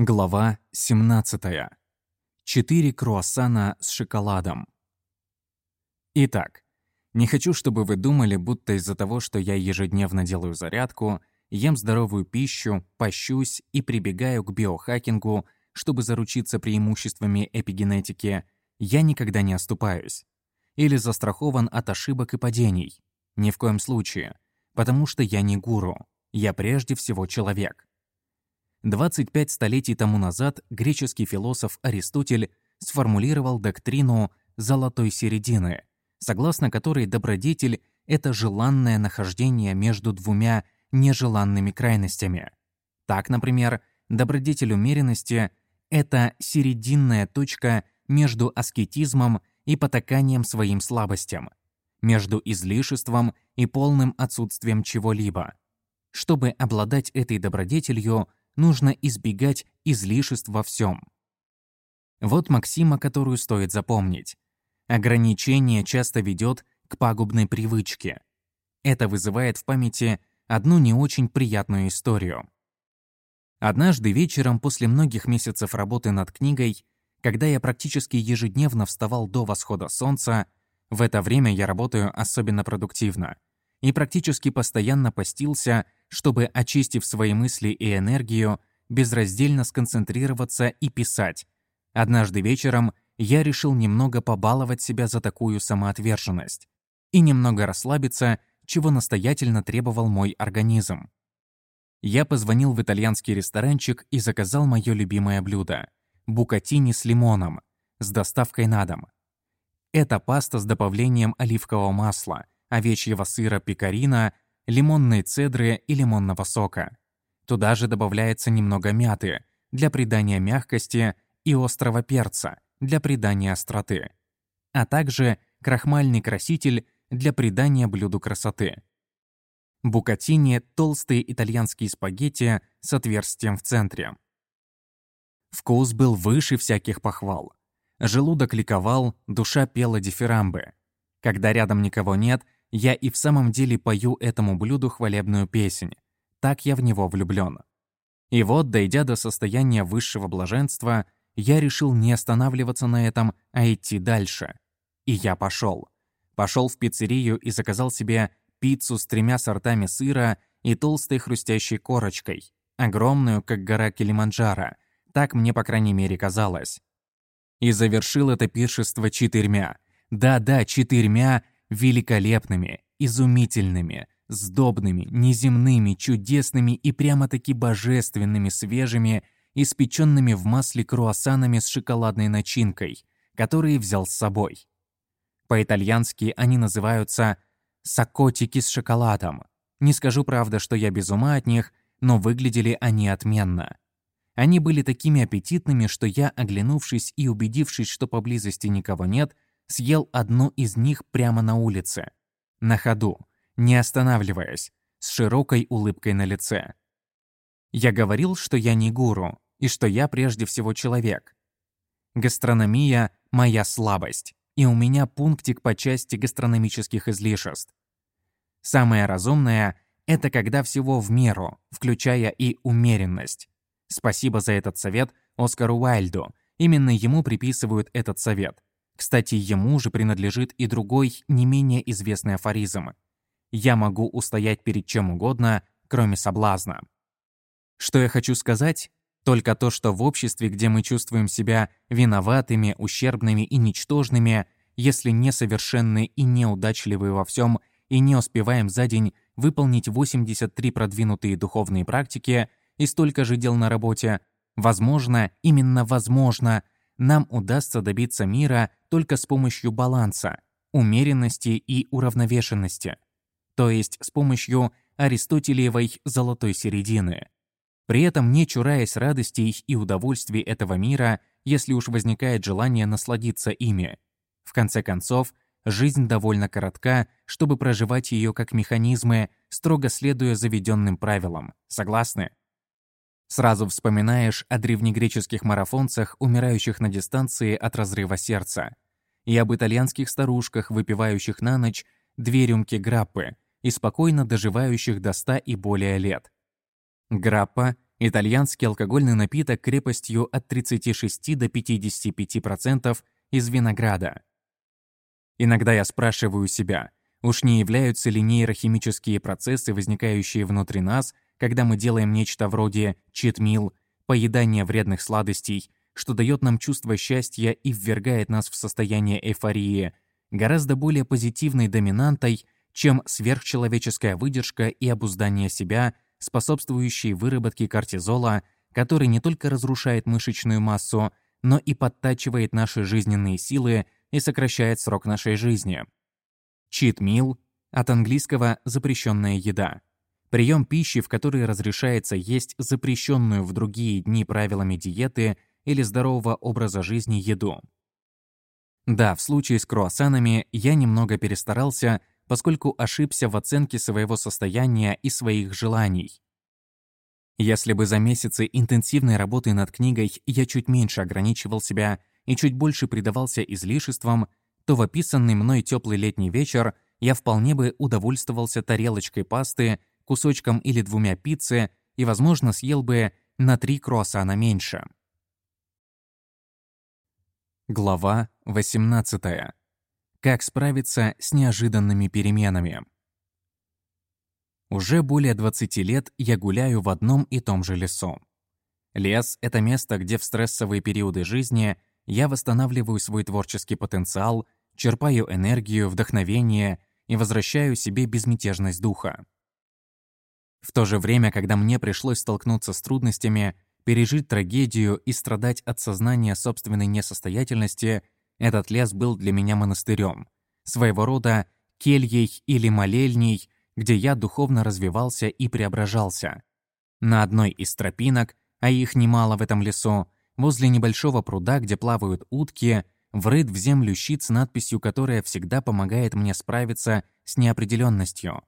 Глава 17. Четыре круассана с шоколадом. Итак, не хочу, чтобы вы думали, будто из-за того, что я ежедневно делаю зарядку, ем здоровую пищу, пощусь и прибегаю к биохакингу, чтобы заручиться преимуществами эпигенетики, я никогда не оступаюсь. Или застрахован от ошибок и падений. Ни в коем случае. Потому что я не гуру. Я прежде всего человек. 25 столетий тому назад греческий философ Аристотель сформулировал доктрину «золотой середины», согласно которой добродетель — это желанное нахождение между двумя нежеланными крайностями. Так, например, добродетель умеренности — это серединная точка между аскетизмом и потаканием своим слабостям, между излишеством и полным отсутствием чего-либо. Чтобы обладать этой добродетелью, нужно избегать излишеств во всем. Вот максима, которую стоит запомнить. Ограничение часто ведет к пагубной привычке. Это вызывает в памяти одну не очень приятную историю. Однажды вечером после многих месяцев работы над книгой, когда я практически ежедневно вставал до восхода солнца, в это время я работаю особенно продуктивно, и практически постоянно постился чтобы, очистив свои мысли и энергию, безраздельно сконцентрироваться и писать. Однажды вечером я решил немного побаловать себя за такую самоотверженность и немного расслабиться, чего настоятельно требовал мой организм. Я позвонил в итальянский ресторанчик и заказал мое любимое блюдо – букатини с лимоном, с доставкой на дом. Это паста с добавлением оливкового масла, овечьего сыра пекарина – лимонной цедры и лимонного сока. Туда же добавляется немного мяты для придания мягкости и острого перца для придания остроты, а также крахмальный краситель для придания блюду красоты. Букатини – толстые итальянские спагетти с отверстием в центре. Вкус был выше всяких похвал. Желудок ликовал, душа пела дифирамбы. Когда рядом никого нет – я и в самом деле пою этому блюду хвалебную песнь. Так я в него влюблен. И вот, дойдя до состояния высшего блаженства, я решил не останавливаться на этом, а идти дальше. И я пошел. Пошел в пиццерию и заказал себе пиццу с тремя сортами сыра и толстой хрустящей корочкой, огромную, как гора Килиманджаро. Так мне, по крайней мере, казалось. И завершил это пиршество четырьмя. Да-да, четырьмя великолепными, изумительными, сдобными, неземными, чудесными и прямо-таки божественными свежими, испеченными в масле круассанами с шоколадной начинкой, которые взял с собой. По-итальянски они называются «сакотики с шоколадом». Не скажу, правда, что я без ума от них, но выглядели они отменно. Они были такими аппетитными, что я, оглянувшись и убедившись, что поблизости никого нет, съел одну из них прямо на улице, на ходу, не останавливаясь, с широкой улыбкой на лице. Я говорил, что я не гуру и что я прежде всего человек. Гастрономия – моя слабость, и у меня пунктик по части гастрономических излишеств. Самое разумное – это когда всего в меру, включая и умеренность. Спасибо за этот совет Оскару Уайльду. Именно ему приписывают этот совет. Кстати, ему же принадлежит и другой, не менее известный афоризм. «Я могу устоять перед чем угодно, кроме соблазна». Что я хочу сказать? Только то, что в обществе, где мы чувствуем себя виноватыми, ущербными и ничтожными, если несовершенны и неудачливы во всем, и не успеваем за день выполнить 83 продвинутые духовные практики и столько же дел на работе, возможно, именно возможно – нам удастся добиться мира только с помощью баланса, умеренности и уравновешенности, то есть с помощью Аристотелевой золотой середины. При этом не чураясь радостей и удовольствий этого мира, если уж возникает желание насладиться ими. В конце концов, жизнь довольно коротка, чтобы проживать ее как механизмы, строго следуя заведенным правилам. Согласны? Сразу вспоминаешь о древнегреческих марафонцах, умирающих на дистанции от разрыва сердца, и об итальянских старушках, выпивающих на ночь две рюмки граппы и спокойно доживающих до ста и более лет. Граппа итальянский алкогольный напиток крепостью от 36 до 55% из винограда. Иногда я спрашиваю себя, уж не являются ли нейрохимические процессы, возникающие внутри нас, когда мы делаем нечто вроде читмил, поедания вредных сладостей, что дает нам чувство счастья и ввергает нас в состояние эйфории, гораздо более позитивной доминантой, чем сверхчеловеческая выдержка и обуздание себя, способствующие выработке кортизола, который не только разрушает мышечную массу, но и подтачивает наши жизненные силы и сокращает срок нашей жизни. Meal от английского «запрещенная еда». Прием пищи, в которой разрешается есть запрещенную в другие дни правилами диеты или здорового образа жизни еду. Да, в случае с круассанами я немного перестарался, поскольку ошибся в оценке своего состояния и своих желаний. Если бы за месяцы интенсивной работы над книгой я чуть меньше ограничивал себя и чуть больше предавался излишествам, то в описанный мной теплый летний вечер я вполне бы удовольствовался тарелочкой пасты, кусочком или двумя пиццы и, возможно, съел бы на три круассана меньше. Глава 18. Как справиться с неожиданными переменами? Уже более 20 лет я гуляю в одном и том же лесу. Лес — это место, где в стрессовые периоды жизни я восстанавливаю свой творческий потенциал, черпаю энергию, вдохновение и возвращаю себе безмятежность духа. В то же время, когда мне пришлось столкнуться с трудностями, пережить трагедию и страдать от сознания собственной несостоятельности, этот лес был для меня монастырем, своего рода кельей или молельней, где я духовно развивался и преображался. На одной из тропинок, а их немало в этом лесу, возле небольшого пруда, где плавают утки, врыт в землю щит с надписью, которая всегда помогает мне справиться с неопределенностью.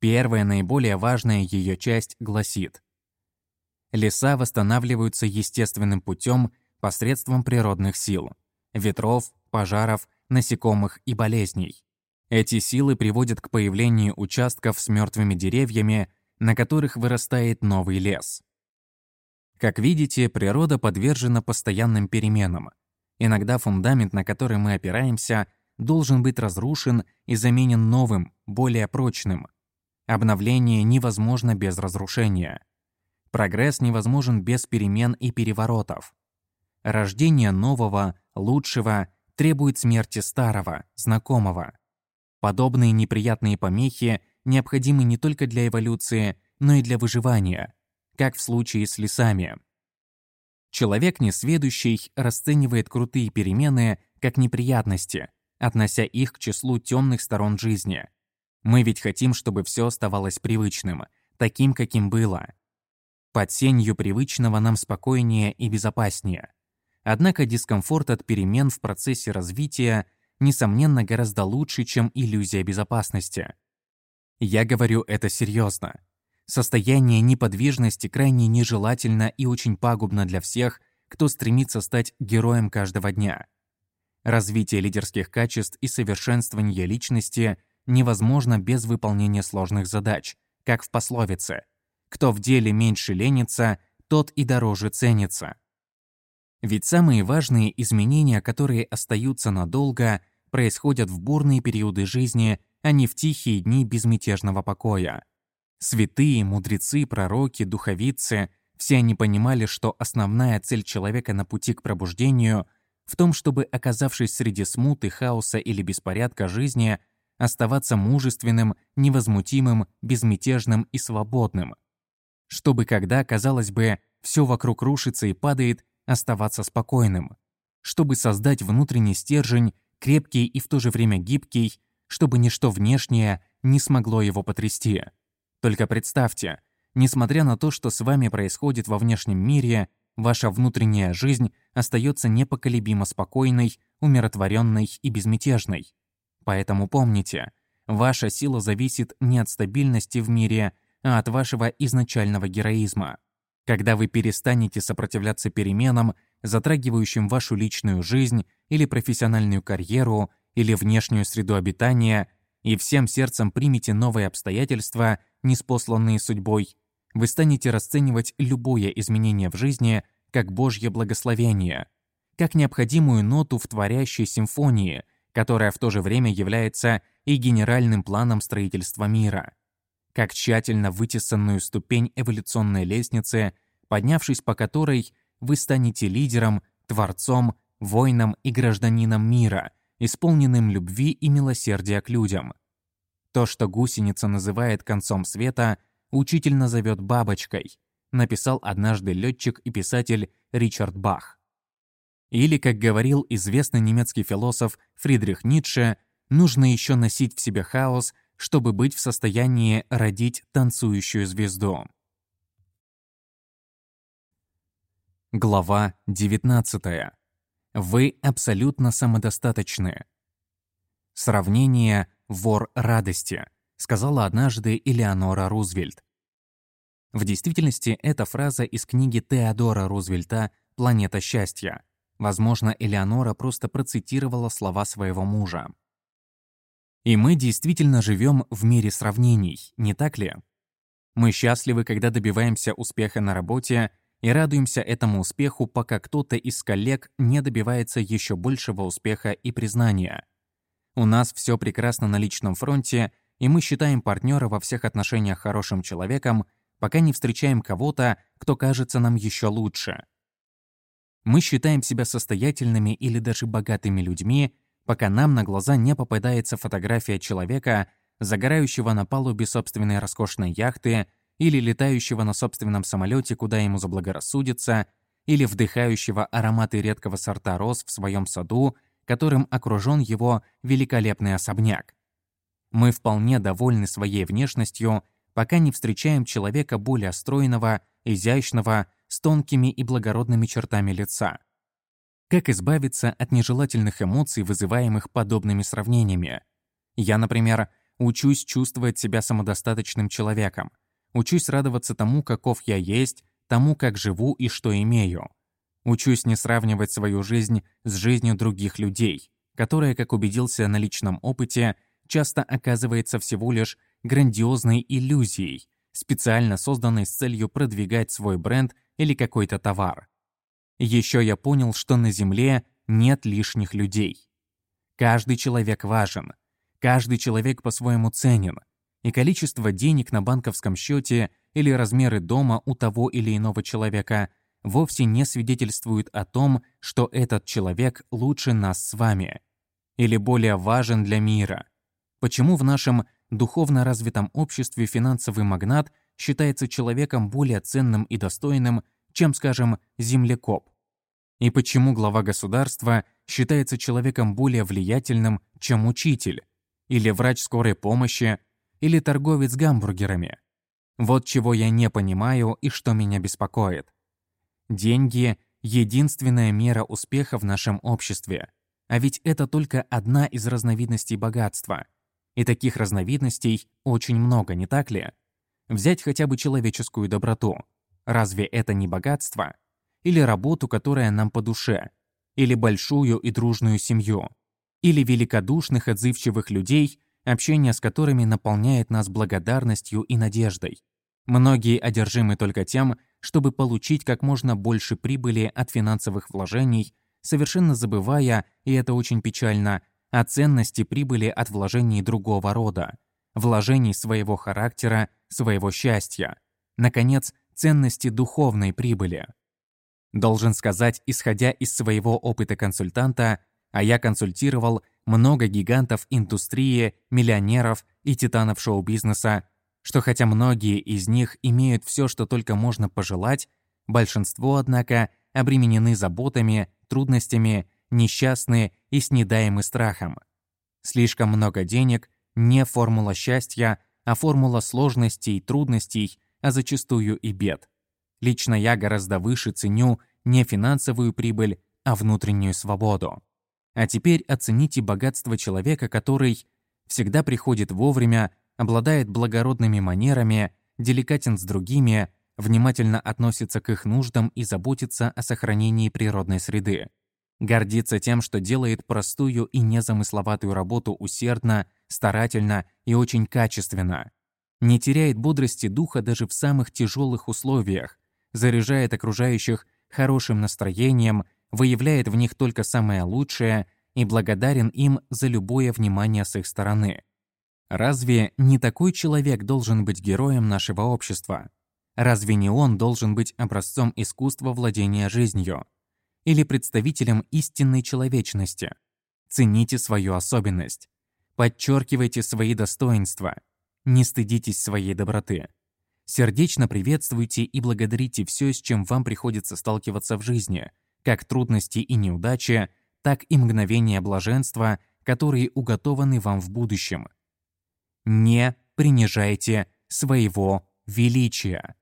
Первая, наиболее важная ее часть гласит «Леса восстанавливаются естественным путем посредством природных сил – ветров, пожаров, насекомых и болезней. Эти силы приводят к появлению участков с мертвыми деревьями, на которых вырастает новый лес. Как видите, природа подвержена постоянным переменам. Иногда фундамент, на который мы опираемся, должен быть разрушен и заменен новым, более прочным. Обновление невозможно без разрушения. Прогресс невозможен без перемен и переворотов. Рождение нового, лучшего требует смерти старого, знакомого. Подобные неприятные помехи необходимы не только для эволюции, но и для выживания, как в случае с лесами. Человек несведущий расценивает крутые перемены как неприятности, относя их к числу темных сторон жизни. Мы ведь хотим, чтобы все оставалось привычным, таким, каким было. Под сенью привычного нам спокойнее и безопаснее. Однако дискомфорт от перемен в процессе развития – несомненно, гораздо лучше, чем иллюзия безопасности. Я говорю это серьезно. Состояние неподвижности крайне нежелательно и очень пагубно для всех, кто стремится стать героем каждого дня. Развитие лидерских качеств и совершенствование личности невозможно без выполнения сложных задач, как в пословице «Кто в деле меньше ленится, тот и дороже ценится». Ведь самые важные изменения, которые остаются надолго, происходят в бурные периоды жизни, а не в тихие дни безмятежного покоя. Святые, мудрецы, пророки, духовицы – все они понимали, что основная цель человека на пути к пробуждению в том, чтобы, оказавшись среди смуты, хаоса или беспорядка жизни, оставаться мужественным, невозмутимым, безмятежным и свободным. Чтобы, когда, казалось бы, все вокруг рушится и падает, оставаться спокойным. Чтобы создать внутренний стержень, крепкий и в то же время гибкий, чтобы ничто внешнее не смогло его потрясти. Только представьте, несмотря на то, что с вами происходит во внешнем мире, ваша внутренняя жизнь остается непоколебимо спокойной, умиротворенной и безмятежной. Поэтому помните, ваша сила зависит не от стабильности в мире, а от вашего изначального героизма. Когда вы перестанете сопротивляться переменам, затрагивающим вашу личную жизнь или профессиональную карьеру, или внешнюю среду обитания, и всем сердцем примете новые обстоятельства, неспосланные судьбой, вы станете расценивать любое изменение в жизни как Божье благословение, как необходимую ноту в творящей симфонии, которая в то же время является и генеральным планом строительства мира, как тщательно вытесанную ступень эволюционной лестницы, поднявшись по которой вы станете лидером, творцом, воином и гражданином мира, исполненным любви и милосердия к людям. То, что гусеница называет концом света, учитель назовет бабочкой, написал однажды летчик и писатель Ричард Бах. Или, как говорил известный немецкий философ Фридрих Ницше, нужно еще носить в себе хаос, чтобы быть в состоянии родить танцующую звезду. Глава 19. Вы абсолютно самодостаточны. Сравнение «вор радости», сказала однажды Элеонора Рузвельт. В действительности, эта фраза из книги Теодора Рузвельта «Планета счастья». Возможно, Элеонора просто процитировала слова своего мужа. И мы действительно живем в мире сравнений, не так ли? Мы счастливы, когда добиваемся успеха на работе и радуемся этому успеху, пока кто-то из коллег не добивается еще большего успеха и признания. У нас все прекрасно на личном фронте, и мы считаем партнера во всех отношениях хорошим человеком, пока не встречаем кого-то, кто кажется нам еще лучше. Мы считаем себя состоятельными или даже богатыми людьми, пока нам на глаза не попадается фотография человека, загорающего на палубе собственной роскошной яхты или летающего на собственном самолете, куда ему заблагорассудится, или вдыхающего ароматы редкого сорта роз в своем саду, которым окружен его великолепный особняк. Мы вполне довольны своей внешностью, пока не встречаем человека более стройного, изящного, с тонкими и благородными чертами лица. Как избавиться от нежелательных эмоций, вызываемых подобными сравнениями? Я, например, учусь чувствовать себя самодостаточным человеком, Учусь радоваться тому, каков я есть, тому, как живу и что имею. Учусь не сравнивать свою жизнь с жизнью других людей, которая, как убедился на личном опыте, часто оказывается всего лишь грандиозной иллюзией, специально созданной с целью продвигать свой бренд или какой-то товар. Еще я понял, что на Земле нет лишних людей. Каждый человек важен, каждый человек по-своему ценен, и количество денег на банковском счете или размеры дома у того или иного человека вовсе не свидетельствуют о том, что этот человек лучше нас с вами или более важен для мира. Почему в нашем духовно развитом обществе финансовый магнат считается человеком более ценным и достойным, чем, скажем, землекоп? И почему глава государства считается человеком более влиятельным, чем учитель, или врач скорой помощи, или торговец гамбургерами. Вот чего я не понимаю и что меня беспокоит. Деньги — единственная мера успеха в нашем обществе. А ведь это только одна из разновидностей богатства. И таких разновидностей очень много, не так ли? Взять хотя бы человеческую доброту. Разве это не богатство? Или работу, которая нам по душе? Или большую и дружную семью? Или великодушных, отзывчивых людей, общение с которыми наполняет нас благодарностью и надеждой. Многие одержимы только тем, чтобы получить как можно больше прибыли от финансовых вложений, совершенно забывая, и это очень печально, о ценности прибыли от вложений другого рода, вложений своего характера, своего счастья, наконец, ценности духовной прибыли. Должен сказать, исходя из своего опыта консультанта, а я консультировал много гигантов индустрии, миллионеров и титанов шоу-бизнеса, что хотя многие из них имеют все, что только можно пожелать, большинство, однако, обременены заботами, трудностями, несчастны и снедаемы страхом. Слишком много денег – не формула счастья, а формула сложностей, трудностей, а зачастую и бед. Лично я гораздо выше ценю не финансовую прибыль, а внутреннюю свободу. А теперь оцените богатство человека, который всегда приходит вовремя, обладает благородными манерами, деликатен с другими, внимательно относится к их нуждам и заботится о сохранении природной среды. Гордится тем, что делает простую и незамысловатую работу усердно, старательно и очень качественно. не теряет бодрости духа даже в самых тяжелых условиях, заряжает окружающих хорошим настроением, выявляет в них только самое лучшее и благодарен им за любое внимание с их стороны. Разве не такой человек должен быть героем нашего общества? Разве не он должен быть образцом искусства владения жизнью? Или представителем истинной человечности? Цените свою особенность. Подчеркивайте свои достоинства. Не стыдитесь своей доброты. Сердечно приветствуйте и благодарите все, с чем вам приходится сталкиваться в жизни, как трудности и неудачи, так и мгновения блаженства, которые уготованы вам в будущем. Не принижайте своего величия.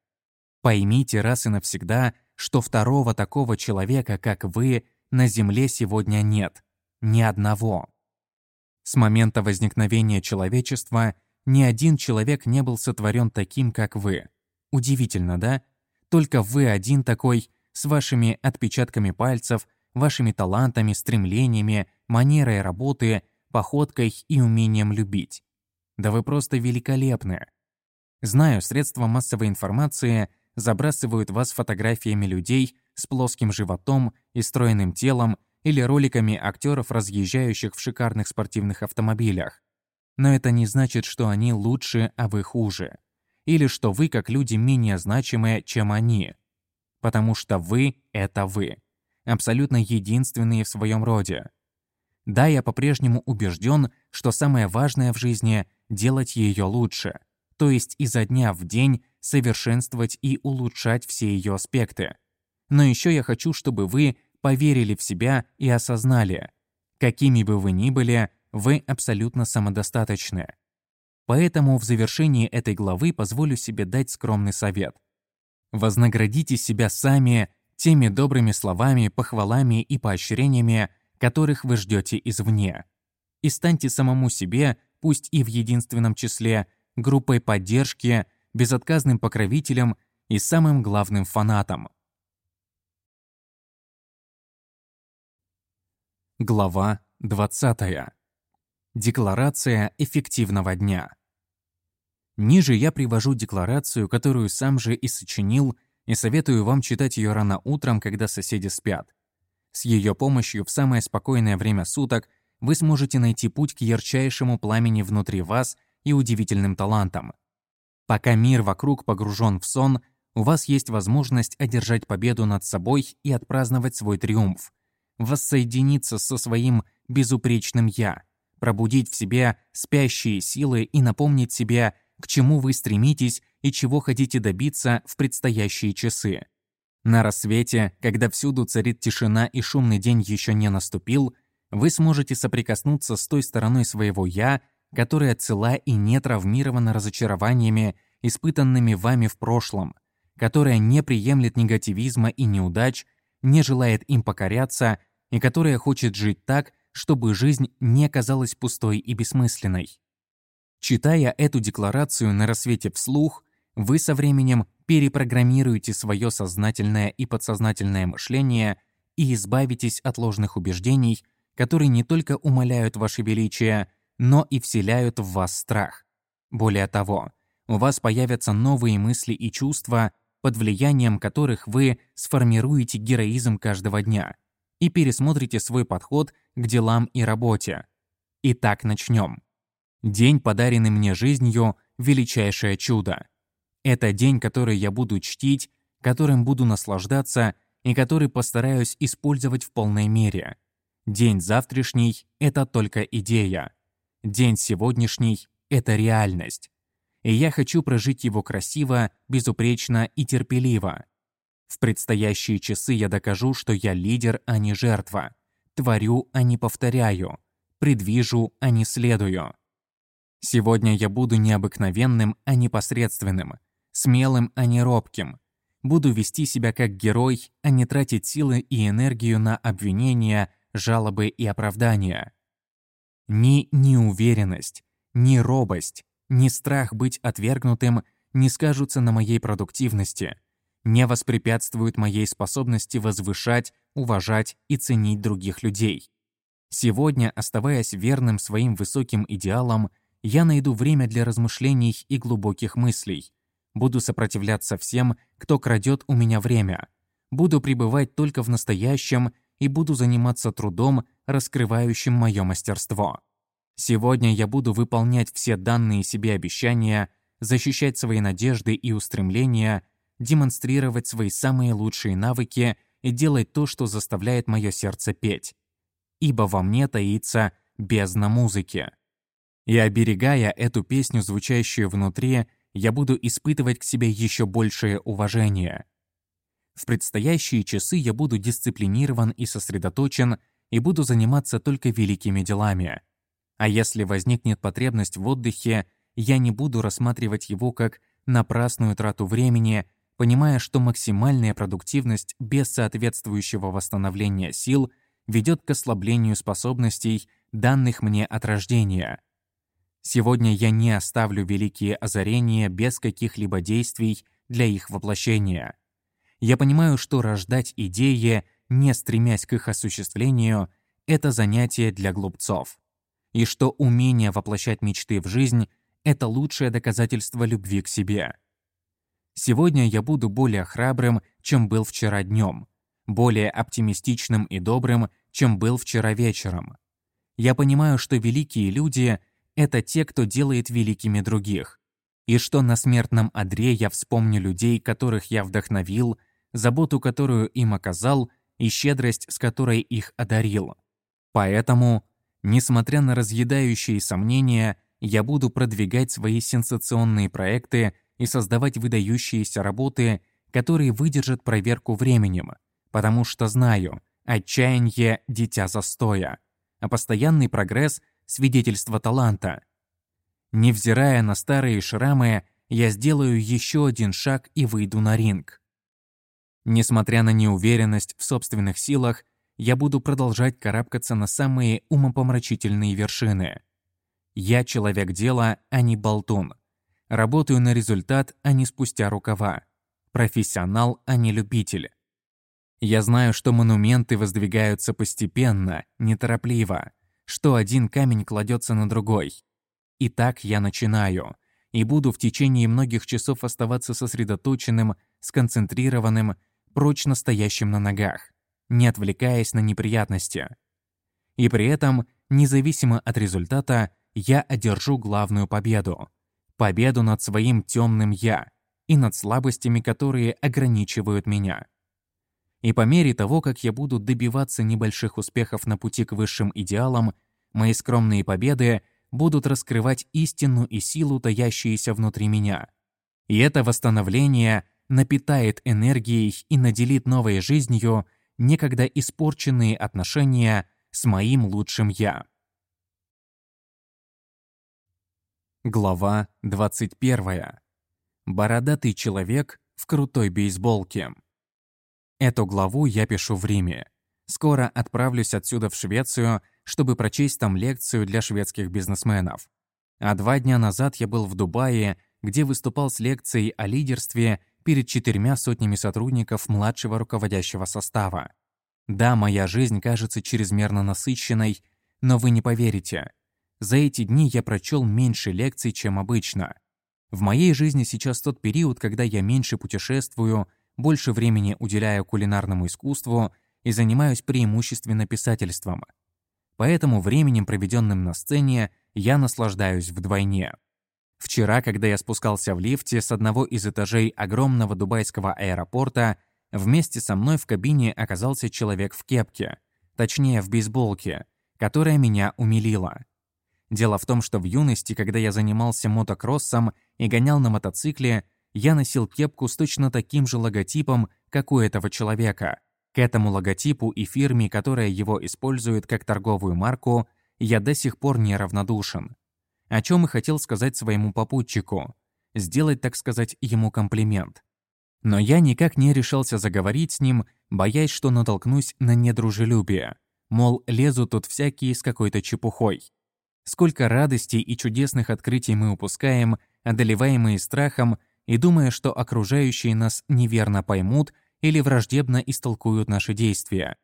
Поймите раз и навсегда, что второго такого человека, как вы, на Земле сегодня нет. Ни одного. С момента возникновения человечества ни один человек не был сотворен таким, как вы. Удивительно, да? Только вы один такой, с вашими отпечатками пальцев, вашими талантами, стремлениями, манерой работы, походкой и умением любить. Да вы просто великолепны. Знаю, средства массовой информации забрасывают вас фотографиями людей с плоским животом и стройным телом или роликами актеров, разъезжающих в шикарных спортивных автомобилях. Но это не значит, что они лучше, а вы хуже. Или что вы, как люди, менее значимые, чем они. Потому что вы — это вы. Абсолютно единственные в своем роде. Да, я по-прежнему убежден, что самое важное в жизни — делать ее лучше. То есть изо дня в день совершенствовать и улучшать все ее аспекты. Но еще я хочу, чтобы вы поверили в себя и осознали, какими бы вы ни были, вы абсолютно самодостаточны. Поэтому в завершении этой главы позволю себе дать скромный совет. Вознаградите себя сами теми добрыми словами, похвалами и поощрениями, которых вы ждете извне. И станьте самому себе, пусть и в единственном числе, группой поддержки, безотказным покровителем и самым главным фанатом. Глава 20. Декларация эффективного дня. Ниже я привожу декларацию, которую сам же и сочинил, и советую вам читать ее рано утром, когда соседи спят. С ее помощью в самое спокойное время суток вы сможете найти путь к ярчайшему пламени внутри вас и удивительным талантам. Пока мир вокруг погружен в сон, у вас есть возможность одержать победу над собой и отпраздновать свой триумф, воссоединиться со своим безупречным «я», пробудить в себе спящие силы и напомнить себе, к чему вы стремитесь и чего хотите добиться в предстоящие часы. На рассвете, когда всюду царит тишина и шумный день еще не наступил, вы сможете соприкоснуться с той стороной своего «я», которая цела и не травмирована разочарованиями, испытанными вами в прошлом, которая не приемлет негативизма и неудач, не желает им покоряться и которая хочет жить так, чтобы жизнь не казалась пустой и бессмысленной. Читая эту декларацию на рассвете вслух, вы со временем перепрограммируете свое сознательное и подсознательное мышление и избавитесь от ложных убеждений, которые не только умаляют ваше величие, но и вселяют в вас страх. Более того, у вас появятся новые мысли и чувства, под влиянием которых вы сформируете героизм каждого дня и пересмотрите свой подход к делам и работе. Итак, начнем. День, подаренный мне жизнью, величайшее чудо. Это день, который я буду чтить, которым буду наслаждаться и который постараюсь использовать в полной мере. День завтрашний — это только идея. День сегодняшний — это реальность. И я хочу прожить его красиво, безупречно и терпеливо. В предстоящие часы я докажу, что я лидер, а не жертва. Творю, а не повторяю. Предвижу, а не следую. Сегодня я буду необыкновенным, а не посредственным. Смелым, а не робким. Буду вести себя как герой, а не тратить силы и энергию на обвинения, жалобы и оправдания. Ни неуверенность, ни робость, ни страх быть отвергнутым не скажутся на моей продуктивности – не воспрепятствуют моей способности возвышать, уважать и ценить других людей. Сегодня, оставаясь верным своим высоким идеалам, я найду время для размышлений и глубоких мыслей. Буду сопротивляться всем, кто крадет у меня время. Буду пребывать только в настоящем и буду заниматься трудом, раскрывающим мое мастерство. Сегодня я буду выполнять все данные себе обещания, защищать свои надежды и устремления, демонстрировать свои самые лучшие навыки и делать то, что заставляет мое сердце петь. Ибо во мне таится бездна музыки. И оберегая эту песню, звучащую внутри, я буду испытывать к себе еще большее уважение. В предстоящие часы я буду дисциплинирован и сосредоточен и буду заниматься только великими делами. А если возникнет потребность в отдыхе, я не буду рассматривать его как напрасную трату времени, понимая, что максимальная продуктивность без соответствующего восстановления сил ведет к ослаблению способностей, данных мне от рождения. Сегодня я не оставлю великие озарения без каких-либо действий для их воплощения. Я понимаю, что рождать идеи, не стремясь к их осуществлению, это занятие для глупцов. И что умение воплощать мечты в жизнь — это лучшее доказательство любви к себе. Сегодня я буду более храбрым, чем был вчера днем, более оптимистичным и добрым, чем был вчера вечером. Я понимаю, что великие люди это те, кто делает великими других. И что на смертном одре я вспомню людей, которых я вдохновил, заботу, которую им оказал, и щедрость, с которой их одарил. Поэтому, несмотря на разъедающие сомнения, я буду продвигать свои сенсационные проекты и создавать выдающиеся работы, которые выдержат проверку временем, потому что знаю, отчаяние – дитя застоя, а постоянный прогресс свидетельство таланта. Невзирая на старые шрамы, я сделаю еще один шаг и выйду на ринг. Несмотря на неуверенность в собственных силах, я буду продолжать карабкаться на самые умопомрачительные вершины. Я человек дела, а не болтун. Работаю на результат, а не спустя рукава. Профессионал, а не любитель. Я знаю, что монументы воздвигаются постепенно, неторопливо что один камень кладется на другой. И так я начинаю, и буду в течение многих часов оставаться сосредоточенным, сконцентрированным, прочно стоящим на ногах, не отвлекаясь на неприятности. И при этом, независимо от результата, я одержу главную победу. Победу над своим темным «я» и над слабостями, которые ограничивают меня. И по мере того, как я буду добиваться небольших успехов на пути к высшим идеалам, мои скромные победы будут раскрывать истину и силу, таящиеся внутри меня. И это восстановление напитает энергией и наделит новой жизнью некогда испорченные отношения с моим лучшим «я». Глава 21. Бородатый человек в крутой бейсболке. Эту главу я пишу в Риме. Скоро отправлюсь отсюда в Швецию, чтобы прочесть там лекцию для шведских бизнесменов. А два дня назад я был в Дубае, где выступал с лекцией о лидерстве перед четырьмя сотнями сотрудников младшего руководящего состава. Да, моя жизнь кажется чрезмерно насыщенной, но вы не поверите. За эти дни я прочел меньше лекций, чем обычно. В моей жизни сейчас тот период, когда я меньше путешествую, больше времени уделяю кулинарному искусству и занимаюсь преимущественно писательством. Поэтому временем, проведенным на сцене, я наслаждаюсь вдвойне. Вчера, когда я спускался в лифте с одного из этажей огромного дубайского аэропорта, вместе со мной в кабине оказался человек в кепке, точнее в бейсболке, которая меня умилила. Дело в том, что в юности, когда я занимался мотокроссом и гонял на мотоцикле, я носил кепку с точно таким же логотипом, как у этого человека. К этому логотипу и фирме, которая его использует как торговую марку, я до сих пор не равнодушен. О чем и хотел сказать своему попутчику. Сделать, так сказать, ему комплимент. Но я никак не решался заговорить с ним, боясь, что натолкнусь на недружелюбие. Мол, лезу тут всякие с какой-то чепухой. Сколько радостей и чудесных открытий мы упускаем, одолеваемые страхом, и думая, что окружающие нас неверно поймут или враждебно истолкуют наши действия.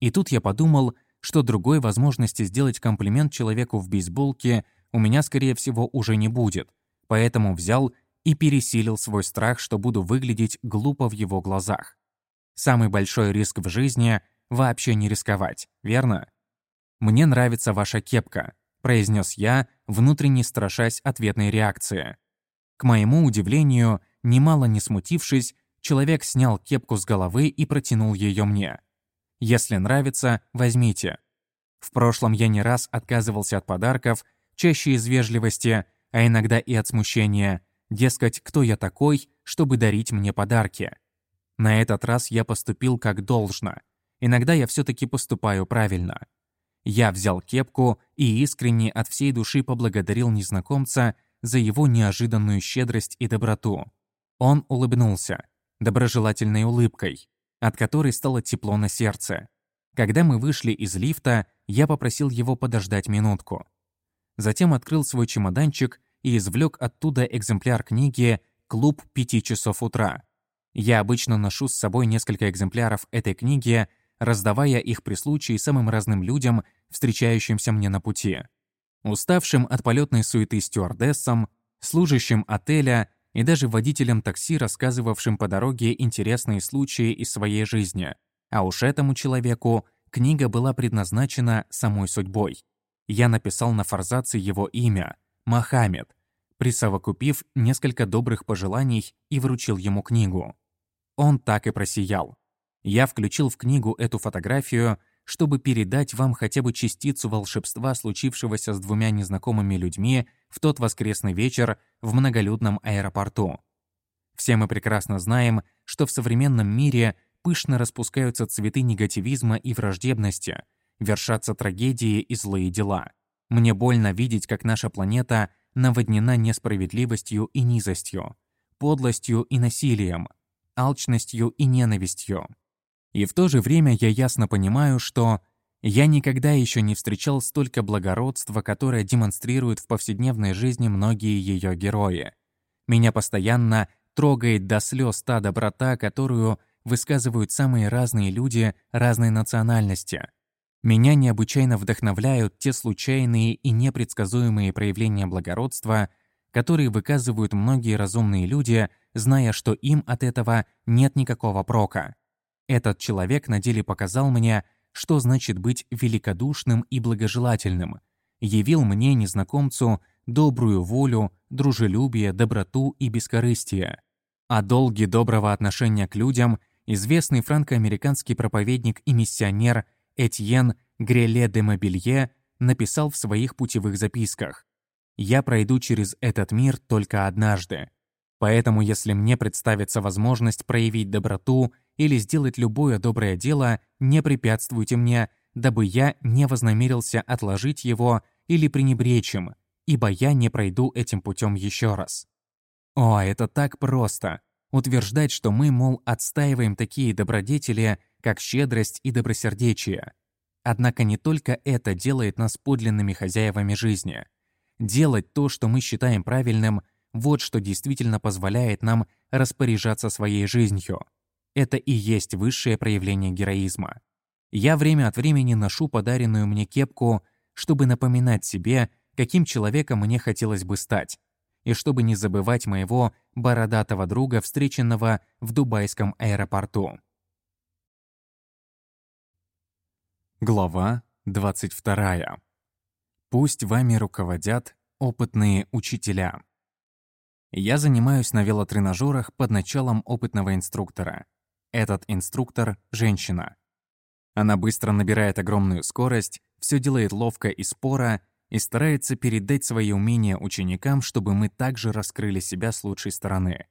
И тут я подумал, что другой возможности сделать комплимент человеку в бейсболке у меня, скорее всего, уже не будет, поэтому взял и пересилил свой страх, что буду выглядеть глупо в его глазах. Самый большой риск в жизни — вообще не рисковать, верно? «Мне нравится ваша кепка», — произнес я, внутренне страшась ответной реакции. К моему удивлению, немало не смутившись, человек снял кепку с головы и протянул ее мне. «Если нравится, возьмите». В прошлом я не раз отказывался от подарков, чаще из вежливости, а иногда и от смущения, дескать, кто я такой, чтобы дарить мне подарки. На этот раз я поступил как должно. Иногда я все-таки поступаю правильно. Я взял кепку и искренне от всей души поблагодарил незнакомца за его неожиданную щедрость и доброту. Он улыбнулся, доброжелательной улыбкой, от которой стало тепло на сердце. Когда мы вышли из лифта, я попросил его подождать минутку. Затем открыл свой чемоданчик и извлек оттуда экземпляр книги «Клуб пяти часов утра». Я обычно ношу с собой несколько экземпляров этой книги, раздавая их при случае самым разным людям, встречающимся мне на пути. Уставшим от полетной суеты стюардессам, служащим отеля и даже водителям такси, рассказывавшим по дороге интересные случаи из своей жизни. А уж этому человеку книга была предназначена самой судьбой. Я написал на форзаце его имя – Мохаммед, присовокупив несколько добрых пожеланий и вручил ему книгу. Он так и просиял. Я включил в книгу эту фотографию, чтобы передать вам хотя бы частицу волшебства, случившегося с двумя незнакомыми людьми в тот воскресный вечер в многолюдном аэропорту. Все мы прекрасно знаем, что в современном мире пышно распускаются цветы негативизма и враждебности, вершатся трагедии и злые дела. Мне больно видеть, как наша планета наводнена несправедливостью и низостью, подлостью и насилием, алчностью и ненавистью. И в то же время я ясно понимаю, что я никогда еще не встречал столько благородства, которое демонстрируют в повседневной жизни многие ее герои. Меня постоянно трогает до слез та доброта, которую высказывают самые разные люди разной национальности. Меня необычайно вдохновляют те случайные и непредсказуемые проявления благородства, которые выказывают многие разумные люди, зная, что им от этого нет никакого прока. Этот человек на деле показал мне, что значит быть великодушным и благожелательным, явил мне, незнакомцу, добрую волю, дружелюбие, доброту и бескорыстие. О долге доброго отношения к людям известный франко-американский проповедник и миссионер Этьен Греле де Мобилье написал в своих путевых записках «Я пройду через этот мир только однажды. Поэтому, если мне представится возможность проявить доброту или сделать любое доброе дело, не препятствуйте мне, дабы я не вознамерился отложить его или пренебречь им, ибо я не пройду этим путем еще раз. О, это так просто. Утверждать, что мы, мол, отстаиваем такие добродетели, как щедрость и добросердечие. Однако не только это делает нас подлинными хозяевами жизни. Делать то, что мы считаем правильным, вот что действительно позволяет нам распоряжаться своей жизнью. Это и есть высшее проявление героизма. Я время от времени ношу подаренную мне кепку, чтобы напоминать себе, каким человеком мне хотелось бы стать, и чтобы не забывать моего бородатого друга, встреченного в дубайском аэропорту. Глава 22. Пусть вами руководят опытные учителя. Я занимаюсь на велотренажерах под началом опытного инструктора. Этот инструктор — женщина. Она быстро набирает огромную скорость, все делает ловко и споро и старается передать свои умения ученикам, чтобы мы также раскрыли себя с лучшей стороны.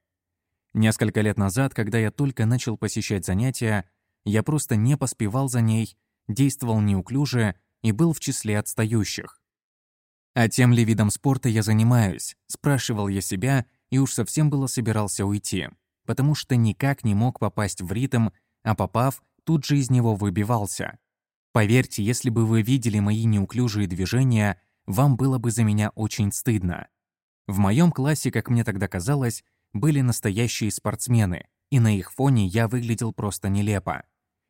Несколько лет назад, когда я только начал посещать занятия, я просто не поспевал за ней, действовал неуклюже и был в числе отстающих. А тем ли видом спорта я занимаюсь, спрашивал я себя и уж совсем было собирался уйти потому что никак не мог попасть в ритм, а попав, тут же из него выбивался. Поверьте, если бы вы видели мои неуклюжие движения, вам было бы за меня очень стыдно. В моем классе, как мне тогда казалось, были настоящие спортсмены, и на их фоне я выглядел просто нелепо.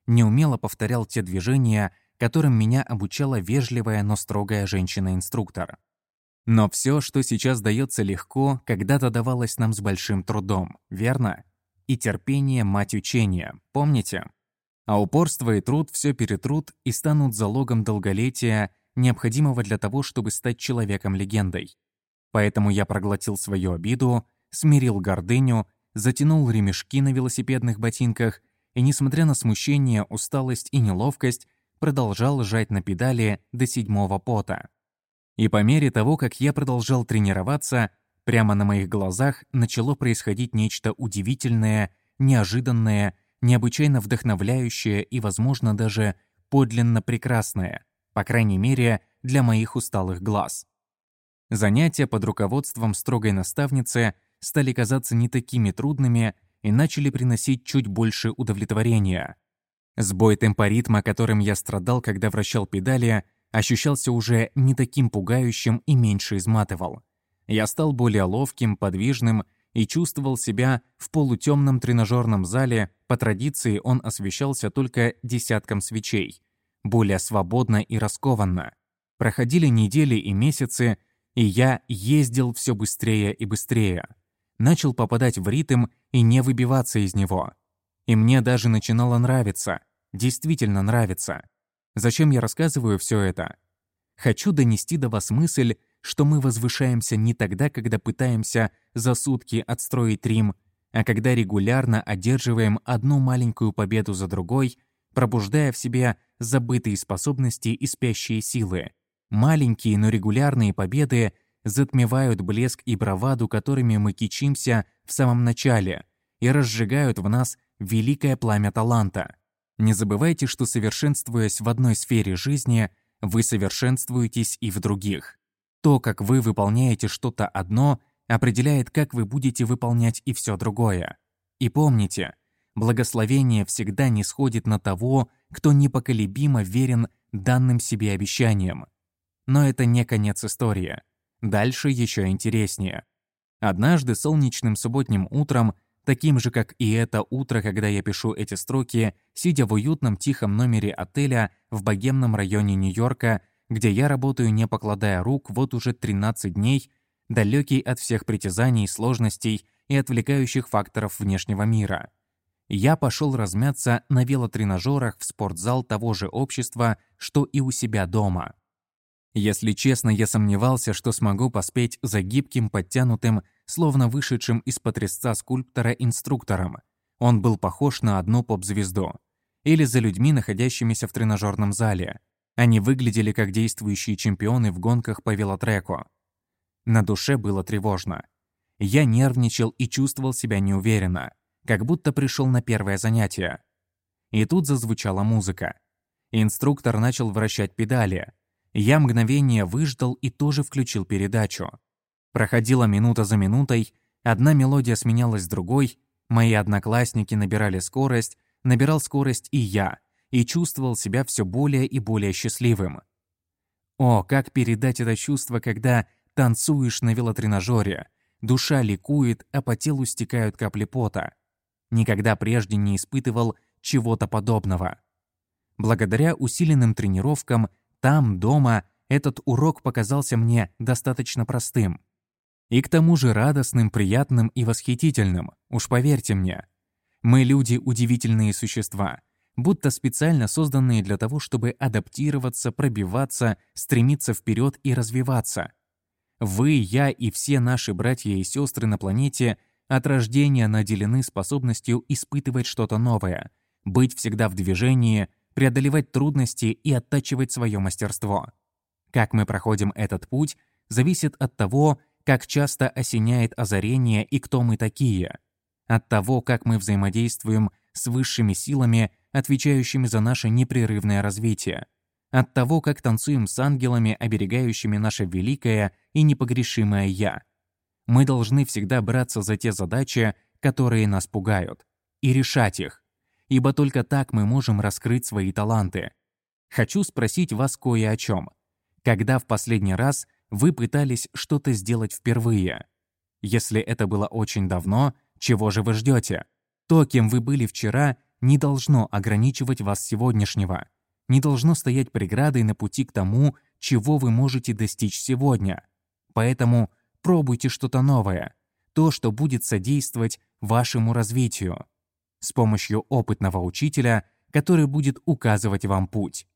Неумело повторял те движения, которым меня обучала вежливая, но строгая женщина-инструктор. Но все, что сейчас дается легко, когда-то давалось нам с большим трудом, верно? И терпение – мать учения, помните? А упорство и труд все перетрут и станут залогом долголетия, необходимого для того, чтобы стать человеком-легендой. Поэтому я проглотил свою обиду, смирил гордыню, затянул ремешки на велосипедных ботинках и, несмотря на смущение, усталость и неловкость, продолжал жать на педали до седьмого пота. И по мере того, как я продолжал тренироваться, прямо на моих глазах начало происходить нечто удивительное, неожиданное, необычайно вдохновляющее и, возможно, даже подлинно прекрасное, по крайней мере, для моих усталых глаз. Занятия под руководством строгой наставницы стали казаться не такими трудными и начали приносить чуть больше удовлетворения. Сбой темпоритма, которым я страдал, когда вращал педали, ощущался уже не таким пугающим и меньше изматывал. Я стал более ловким, подвижным и чувствовал себя в полутемном тренажерном зале, по традиции он освещался только десятком свечей, более свободно и раскованно. Проходили недели и месяцы, и я ездил все быстрее и быстрее. Начал попадать в ритм и не выбиваться из него. И мне даже начинало нравиться, действительно нравиться. Зачем я рассказываю все это? Хочу донести до вас мысль, что мы возвышаемся не тогда, когда пытаемся за сутки отстроить Рим, а когда регулярно одерживаем одну маленькую победу за другой, пробуждая в себе забытые способности и спящие силы. Маленькие, но регулярные победы затмевают блеск и браваду, которыми мы кичимся в самом начале, и разжигают в нас великое пламя таланта. Не забывайте, что совершенствуясь в одной сфере жизни, вы совершенствуетесь и в других. То, как вы выполняете что-то одно, определяет, как вы будете выполнять и все другое. И помните, благословение всегда не сходит на того, кто непоколебимо верен данным себе обещаниям. Но это не конец истории. Дальше еще интереснее. Однажды солнечным субботним утром, таким же, как и это утро, когда я пишу эти строки, сидя в уютном тихом номере отеля в богемном районе Нью-Йорка, где я работаю не покладая рук вот уже 13 дней, далекий от всех притязаний, сложностей и отвлекающих факторов внешнего мира. Я пошел размяться на велотренажерах в спортзал того же общества, что и у себя дома. Если честно, я сомневался, что смогу поспеть за гибким, подтянутым, словно вышедшим из-под резца скульптора инструктором. Он был похож на одну поп-звезду. Или за людьми, находящимися в тренажерном зале. Они выглядели как действующие чемпионы в гонках по велотреку. На душе было тревожно. Я нервничал и чувствовал себя неуверенно, как будто пришел на первое занятие. И тут зазвучала музыка. Инструктор начал вращать педали. Я мгновение выждал и тоже включил передачу. Проходила минута за минутой, одна мелодия сменялась другой, мои одноклассники набирали скорость, набирал скорость и я — и чувствовал себя все более и более счастливым. О, как передать это чувство, когда танцуешь на велотренажере, душа ликует, а по телу стекают капли пота. Никогда прежде не испытывал чего-то подобного. Благодаря усиленным тренировкам там, дома, этот урок показался мне достаточно простым. И к тому же радостным, приятным и восхитительным, уж поверьте мне. Мы люди удивительные существа — будто специально созданные для того, чтобы адаптироваться, пробиваться, стремиться вперед и развиваться. Вы, я и все наши братья и сестры на планете от рождения наделены способностью испытывать что-то новое, быть всегда в движении, преодолевать трудности и оттачивать свое мастерство. Как мы проходим этот путь, зависит от того, как часто осеняет озарение и кто мы такие, от того, как мы взаимодействуем с высшими силами отвечающими за наше непрерывное развитие, от того, как танцуем с ангелами, оберегающими наше великое и непогрешимое «Я». Мы должны всегда браться за те задачи, которые нас пугают, и решать их, ибо только так мы можем раскрыть свои таланты. Хочу спросить вас кое о чем. Когда в последний раз вы пытались что-то сделать впервые? Если это было очень давно, чего же вы ждете? То, кем вы были вчера, не должно ограничивать вас сегодняшнего, не должно стоять преградой на пути к тому, чего вы можете достичь сегодня. Поэтому пробуйте что-то новое, то, что будет содействовать вашему развитию, с помощью опытного учителя, который будет указывать вам путь.